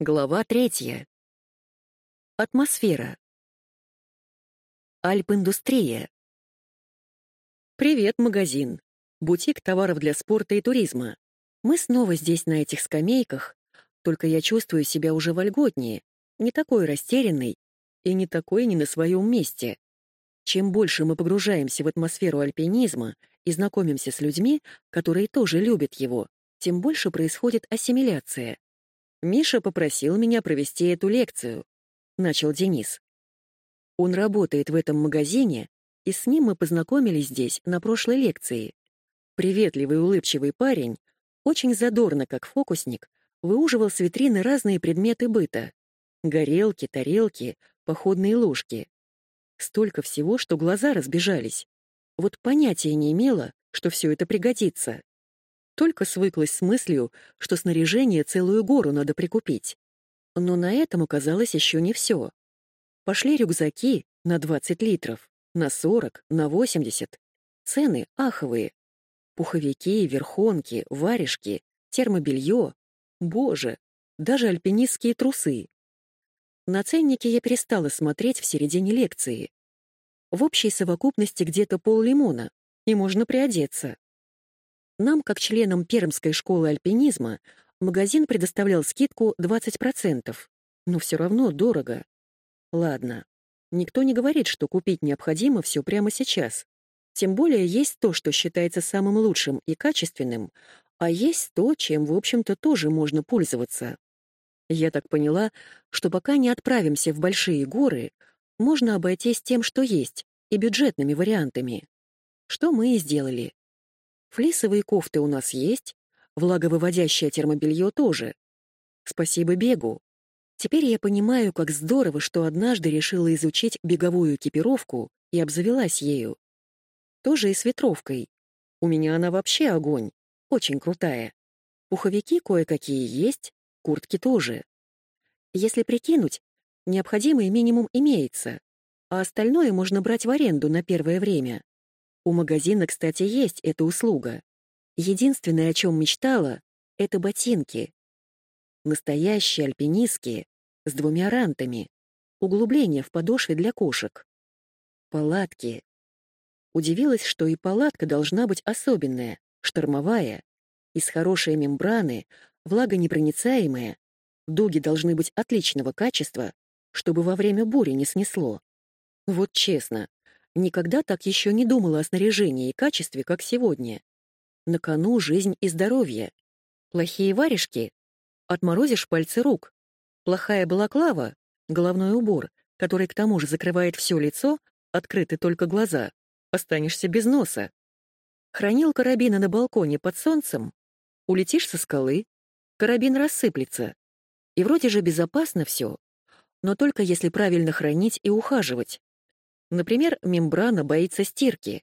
Глава третья. Атмосфера. Альп-индустрия. Привет, магазин. Бутик товаров для спорта и туризма. Мы снова здесь на этих скамейках, только я чувствую себя уже вольготнее, не такой растерянный и не такой не на своем месте. Чем больше мы погружаемся в атмосферу альпинизма и знакомимся с людьми, которые тоже любят его, тем больше происходит ассимиляция. Миша попросил меня провести эту лекцию, начал Денис. Он работает в этом магазине, и с ним мы познакомились здесь на прошлой лекции. Приветливый улыбчивый парень, очень задорно, как фокусник, выуживал с витрины разные предметы быта. Горелки, тарелки, походные ложки. Столько всего, что глаза разбежались. Вот понятия не имела, что все это пригодится. Только свыклась с мыслью, что снаряжение целую гору надо прикупить. Но на этом оказалось еще не все. Пошли рюкзаки на 20 литров, на 40, на 80. Цены аховые. Пуховики, верхонки, варежки, термобелье. Боже, даже альпинистские трусы. На ценники я перестала смотреть в середине лекции. В общей совокупности где-то пол лимона, и можно приодеться. Нам, как членам Пермской школы альпинизма, магазин предоставлял скидку 20%, но все равно дорого. Ладно, никто не говорит, что купить необходимо все прямо сейчас. Тем более есть то, что считается самым лучшим и качественным, а есть то, чем, в общем-то, тоже можно пользоваться. Я так поняла, что пока не отправимся в большие горы, можно обойтись тем, что есть, и бюджетными вариантами. Что мы и сделали. Флисовые кофты у нас есть, влаговыводящее термобелье тоже. Спасибо бегу. Теперь я понимаю, как здорово, что однажды решила изучить беговую экипировку и обзавелась ею. Тоже и с ветровкой. У меня она вообще огонь, очень крутая. Пуховики кое-какие есть, куртки тоже. Если прикинуть, необходимый минимум имеется, а остальное можно брать в аренду на первое время. У магазина, кстати, есть эта услуга. Единственное, о чем мечтала, — это ботинки. Настоящие альпинистские, с двумя рантами, углубление в подошве для кошек. Палатки. Удивилась, что и палатка должна быть особенная, штормовая, из хорошей мембраны, влагонепроницаемая, дуги должны быть отличного качества, чтобы во время бури не снесло. Вот честно, никогда так еще не думала о снаряжении и качестве, как сегодня. На кону жизнь и здоровье. Плохие варежки — отморозишь пальцы рук. Плохая балаклава — головной убор, который к тому же закрывает все лицо, открыты только глаза, останешься без носа. Хранил карабина на балконе под солнцем, улетишь со скалы, карабин рассыплется. И вроде же безопасно все, но только если правильно хранить и ухаживать. Например, мембрана боится стирки,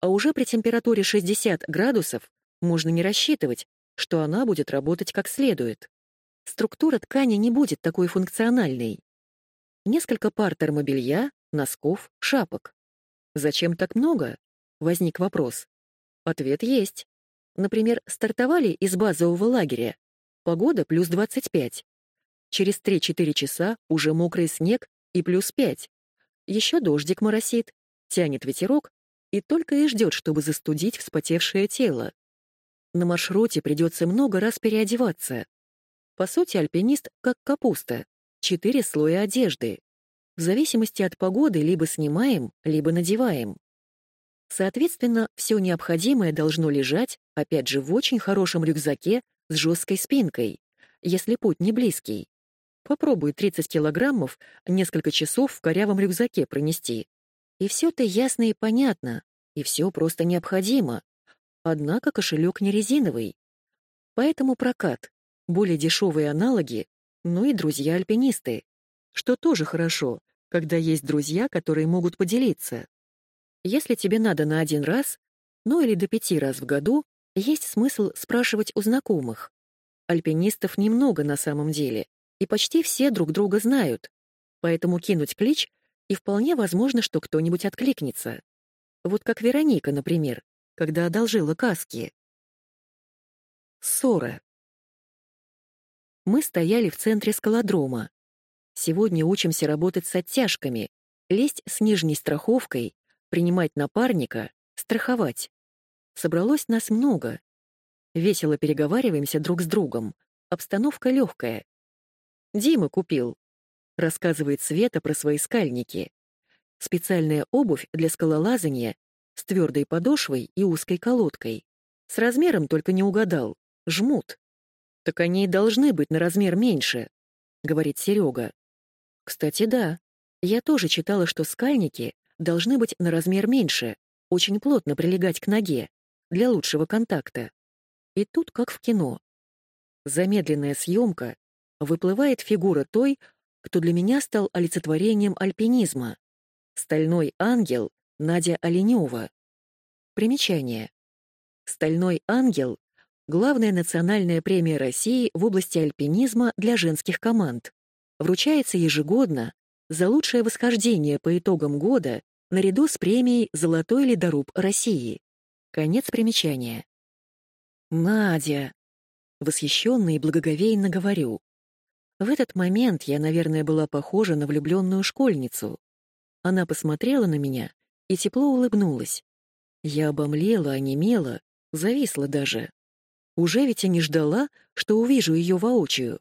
а уже при температуре 60 градусов можно не рассчитывать, что она будет работать как следует. Структура ткани не будет такой функциональной. Несколько пар термобелья, носков, шапок. Зачем так много? Возник вопрос. Ответ есть. Например, стартовали из базового лагеря. Погода плюс 25. Через 3-4 часа уже мокрый снег и плюс 5. Еще дождик моросит, тянет ветерок и только и ждет, чтобы застудить вспотевшее тело. На маршруте придется много раз переодеваться. По сути, альпинист как капуста, четыре слоя одежды. В зависимости от погоды либо снимаем, либо надеваем. Соответственно, все необходимое должно лежать, опять же, в очень хорошем рюкзаке с жесткой спинкой, если путь не близкий. Попробуй 30 килограммов несколько часов в корявом рюкзаке пронести. И все-то ясно и понятно, и все просто необходимо. Однако кошелек не резиновый. Поэтому прокат, более дешевые аналоги, ну и друзья-альпинисты. Что тоже хорошо, когда есть друзья, которые могут поделиться. Если тебе надо на один раз, ну или до пяти раз в году, есть смысл спрашивать у знакомых. Альпинистов немного на самом деле, и почти все друг друга знают, поэтому кинуть клич, и вполне возможно, что кто-нибудь откликнется. Вот как Вероника, например, когда одолжила каски. Ссора. Мы стояли в центре скалодрома. Сегодня учимся работать с оттяжками, лезть с нижней страховкой, принимать напарника, страховать. Собралось нас много. Весело переговариваемся друг с другом. Обстановка легкая. Дима купил. Рассказывает Света про свои скальники. Специальная обувь для скалолазания с твердой подошвой и узкой колодкой. С размером только не угадал. Жмут. Так они и должны быть на размер меньше, говорит Серега. Кстати, да. Я тоже читала, что скальники должны быть на размер меньше, очень плотно прилегать к ноге, для лучшего контакта. И тут как в кино. Замедленная съемка, выплывает фигура той, кто для меня стал олицетворением альпинизма. Стальной ангел Надя Оленева. Примечание. Стальной ангел — главная национальная премия России в области альпинизма для женских команд. Вручается ежегодно за лучшее восхождение по итогам года наряду с премией «Золотой ледоруб России». Конец примечания. «Надя!» — восхищенно и благоговейно говорю. В этот момент я, наверное, была похожа на влюбленную школьницу. Она посмотрела на меня и тепло улыбнулась. Я обомлела, онемела, зависла даже. Уже ведь и не ждала, что увижу ее воочию.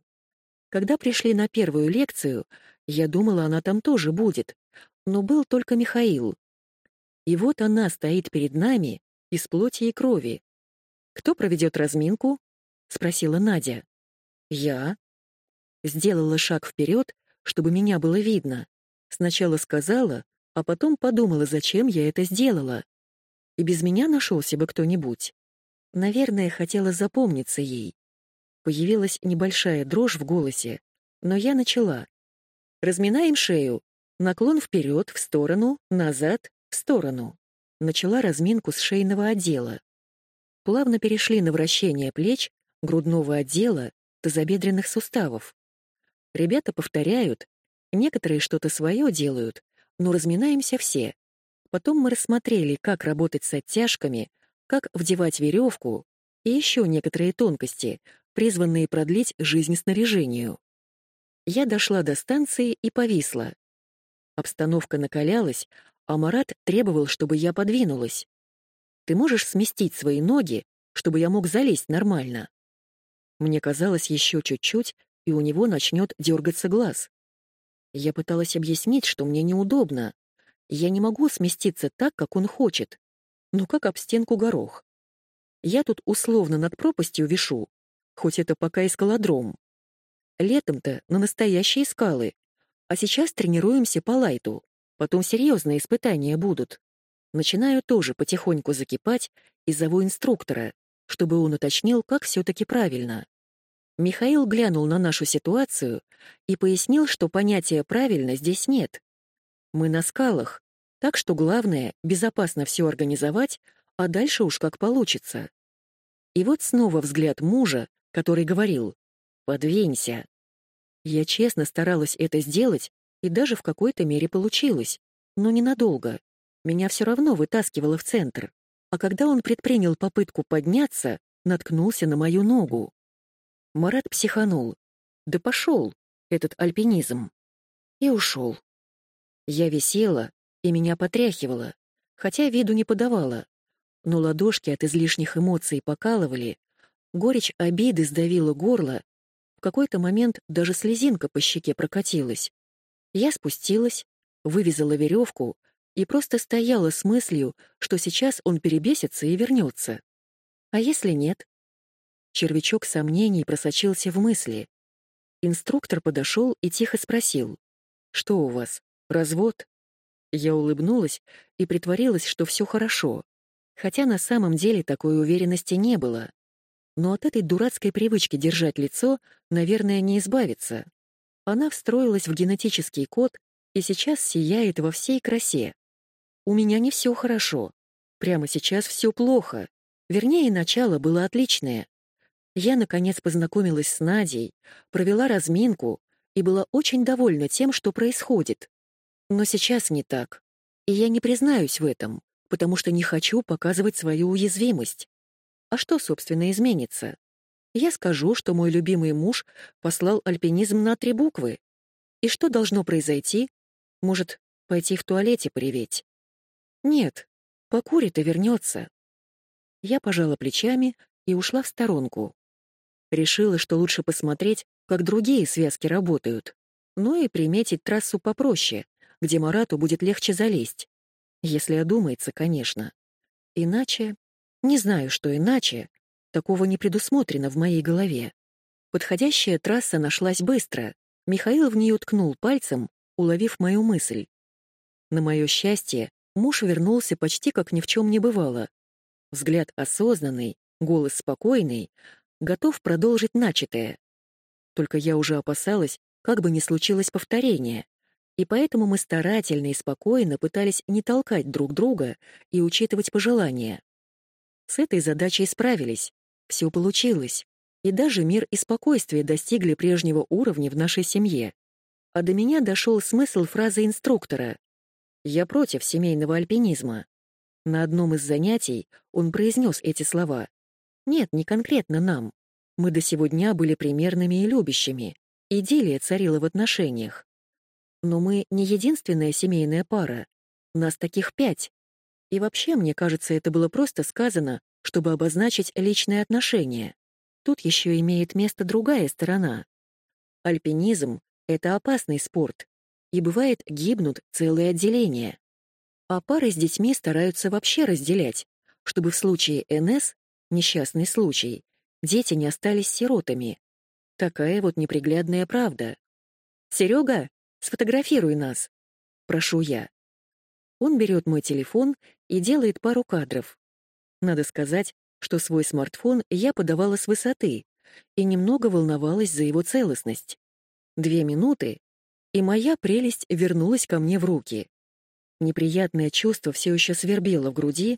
Когда пришли на первую лекцию, я думала, она там тоже будет, но был только Михаил. И вот она стоит перед нами из плоти и крови. «Кто проведет разминку?» — спросила Надя. «Я». Сделала шаг вперед, чтобы меня было видно. Сначала сказала, а потом подумала, зачем я это сделала. И без меня нашелся бы кто-нибудь. Наверное, хотела запомниться ей. Появилась небольшая дрожь в голосе, но я начала. Разминаем шею. Наклон вперед, в сторону, назад, в сторону. Начала разминку с шейного отдела. Плавно перешли на вращение плеч, грудного отдела, тазобедренных суставов. Ребята повторяют, некоторые что-то свое делают, но разминаемся все. Потом мы рассмотрели, как работать с оттяжками, как вдевать веревку и еще некоторые тонкости, призванные продлить жизнь снаряжению. Я дошла до станции и повисла. Обстановка накалялась, а Марат требовал, чтобы я подвинулась. «Ты можешь сместить свои ноги, чтобы я мог залезть нормально?» Мне казалось, еще чуть-чуть, и у него начнет дергаться глаз. Я пыталась объяснить, что мне неудобно. Я не могу сместиться так, как он хочет. Ну как об стенку горох. Я тут условно над пропастью вишу, хоть это пока и скалодром. Летом-то на настоящие скалы, а сейчас тренируемся по лайту. Потом серьезные испытания будут. Начинаю тоже потихоньку закипать и зову инструктора, чтобы он уточнил, как все-таки правильно. Михаил глянул на нашу ситуацию и пояснил, что понятия «правильно» здесь нет. Мы на скалах, так что главное — безопасно все организовать, а дальше уж как получится. И вот снова взгляд мужа, который говорил «подвинься». Я честно старалась это сделать, и даже в какой-то мере получилось, но ненадолго. Меня все равно вытаскивало в центр. А когда он предпринял попытку подняться, наткнулся на мою ногу. Марат психанул. Да пошел этот альпинизм. И ушел. Я висела, и меня потряхивало, хотя виду не подавала. Но ладошки от излишних эмоций покалывали, горечь обиды сдавила горло, в какой-то момент даже слезинка по щеке прокатилась. Я спустилась, вывязала веревку и просто стояла с мыслью, что сейчас он перебесится и вернется. А если нет? Червячок сомнений просочился в мысли. Инструктор подошел и тихо спросил. «Что у вас? Развод?» Я улыбнулась и притворилась, что все хорошо, хотя на самом деле такой уверенности не было. Но от этой дурацкой привычки держать лицо, наверное, не избавиться. Она встроилась в генетический код и сейчас сияет во всей красе. У меня не все хорошо. Прямо сейчас все плохо. Вернее, начало было отличное. Я, наконец, познакомилась с Надей, провела разминку и была очень довольна тем, что происходит. Но сейчас не так. И я не признаюсь в этом, потому что не хочу показывать свою уязвимость. А что, собственно, изменится? Я скажу, что мой любимый муж послал альпинизм на три буквы. И что должно произойти? Может, пойти в туалете приветь? Нет, покурит и вернется. Я пожала плечами и ушла в сторонку. Решила, что лучше посмотреть, как другие связки работают, ну и приметить трассу попроще, где Марату будет легче залезть. Если одумается, конечно. Иначе... Не знаю, что иначе. Такого не предусмотрено в моей голове. Подходящая трасса нашлась быстро. Михаил в нее ткнул пальцем, уловив мою мысль. На мое счастье, муж вернулся почти как ни в чем не бывало. Взгляд осознанный, голос спокойный, готов продолжить начатое. Только я уже опасалась, как бы ни случилось повторение. И поэтому мы старательно и спокойно пытались не толкать друг друга и учитывать пожелания. С этой задачей справились. Все получилось. И даже мир и спокойствие достигли прежнего уровня в нашей семье. А до меня дошел смысл фразы инструктора. «Я против семейного альпинизма». На одном из занятий он произнес эти слова. Нет, не конкретно нам. Мы до сего дня были примерными и любящими. Идиллия царила в отношениях. Но мы не единственная семейная пара. Нас таких пять. И вообще, мне кажется, это было просто сказано, чтобы обозначить личные отношения. Тут еще имеет место другая сторона. Альпинизм — это опасный спорт, и бывает гибнут целые отделения. А пары с детьми стараются вообще разделять, чтобы в случае НС, несчастный случай, дети не остались сиротами. Такая вот неприглядная правда. Серега, Сфотографируй нас. Прошу я. Он берет мой телефон и делает пару кадров. Надо сказать, что свой смартфон я подавала с высоты и немного волновалась за его целостность. Две минуты, и моя прелесть вернулась ко мне в руки. Неприятное чувство все еще свербело в груди,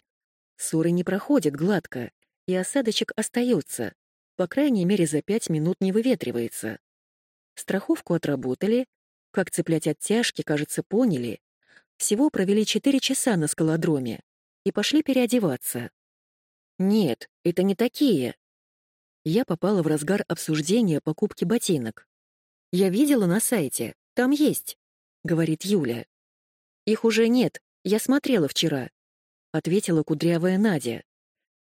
ссоры не проходят гладко, и осадочек остается, по крайней мере, за пять минут не выветривается. Страховку отработали, как цеплять оттяжки, кажется, поняли. Всего провели четыре часа на скалодроме и пошли переодеваться. Нет, это не такие. Я попала в разгар обсуждения покупки ботинок. Я видела на сайте, там есть, говорит Юля. Их уже нет, я смотрела вчера, ответила кудрявая Надя.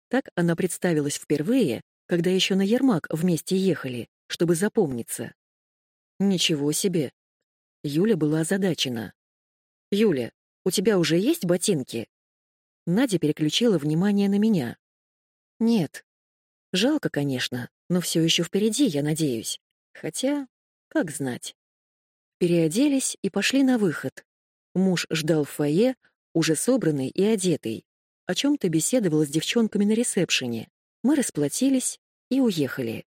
Так она представилась впервые, когда еще на Ермак вместе ехали, чтобы запомниться. Ничего себе, Юля была озадачена. «Юля, у тебя уже есть ботинки?» Надя переключила внимание на меня. «Нет. Жалко, конечно, но все еще впереди, я надеюсь. Хотя, как знать». Переоделись и пошли на выход. Муж ждал в фойе, уже собранный и одетый. О чем-то беседовал с девчонками на ресепшене. Мы расплатились и уехали.